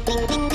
ding you. ding